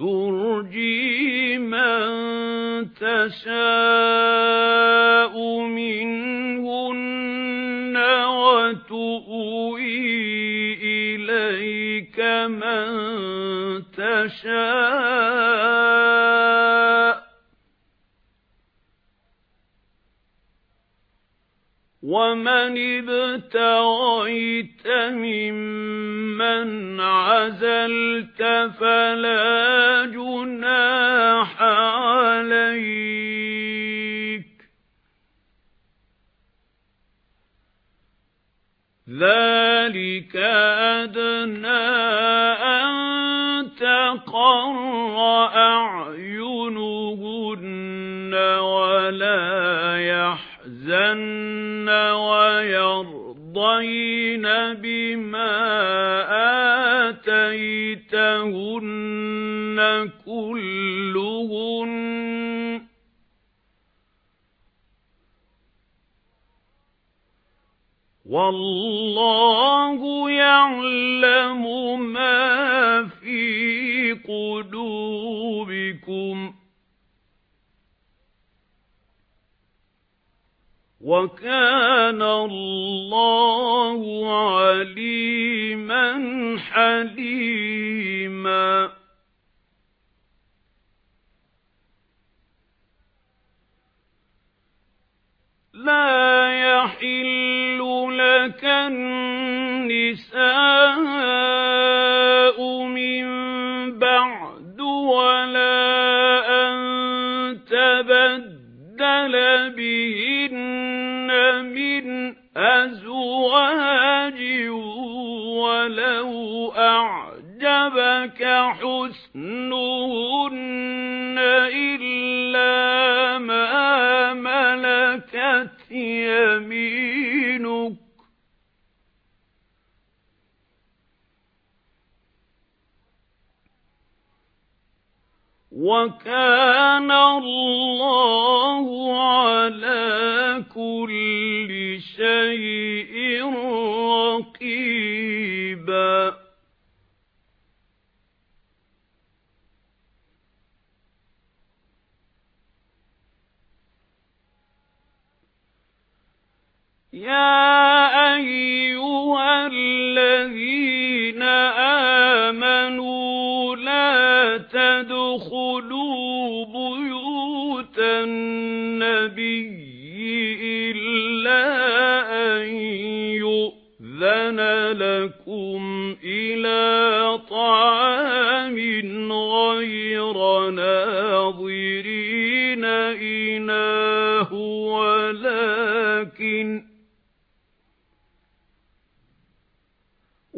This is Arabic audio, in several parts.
تُرْجِي مَن تَشَاءُ مِنْهُنَّ وَتُؤْوِي إِلَيْكَ مَن تَشَاءُ وَمَنِ ابْتَغَيْتَ مِمَّنْ عَزَلْتَ فَلَا جُنَاحَ عَلَيْكَ. ذَلِكَ أَدْنَى أَن تَقَرَّ أَعْيُنُهُنَّ وَلَا يَحْزَنَّ وَيَرْضَيْنَ بِمَا آتَيْتَهُنَّ. وَاللَّهُ يَعْلَمُ مَا فِي قُلُوبِكُمْ. وَكَانَ اللَّهُ عَلِيمًا حَلِيمًا. لَا يَحِلُّ لَكَ النِّسَاءُ مِن بَعْدُ وَلَا أَن تَبَدَّلَ بِهِنَّ مِنْ أَزْوَاجٍ وَلَوْ أَعْجَبَكَ حُسْنُهُنَّ إِلَّا وَكَانَ اللَّهُ عَلَى كُلِّ شَيْءٍ رَقِيبًا. يَا بُيُوتَ النَّبِيِّ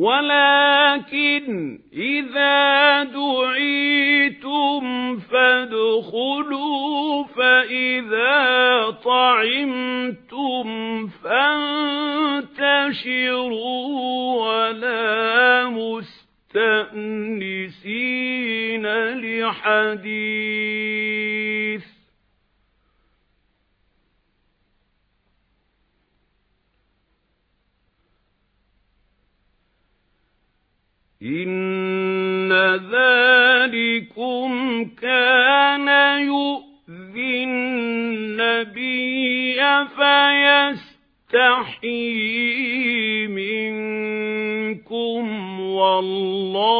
وَلَكِنْ إِذَا دُعِيتُمْ فَادْخُلُوا فَإِذَا طَعِمْتُمْ فَانتَشِرُوا وَلَا مُسْتَأْنِسِينَ لِحَدِيثٍ إِنَّ ذَلِكُمْ كَانَ يُؤْذِي النَّبِيَّ فَيَسْتَحْيِي مِنكُمْ وَاللَّهُ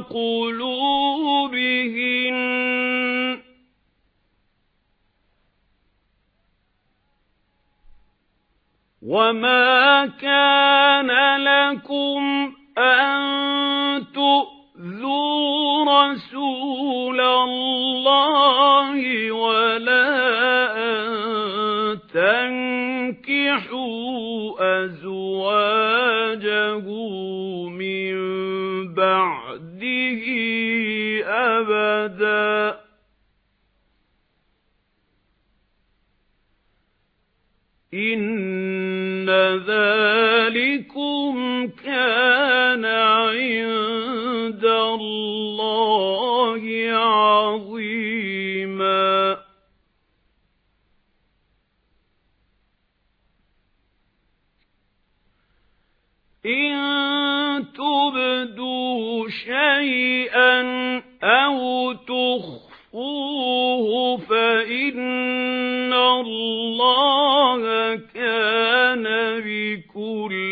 وَقُلُوبِهِنَّ وَمَا كَانَ لَكُمْ أَن تُؤْذُوا رَسُولَ اللَّهِ وَلَا أَن تَنكِحُوا أَزْوَاجَهُ إِنَّ ذَلِكُمْ كَانَ عِندَ اللَّهِ عَظِيمًا. إِن تُبْدُوا شَيْئًا تُخْفُوهُ فَإِنَّ اللَّهَ كَانَ بِكُلِّ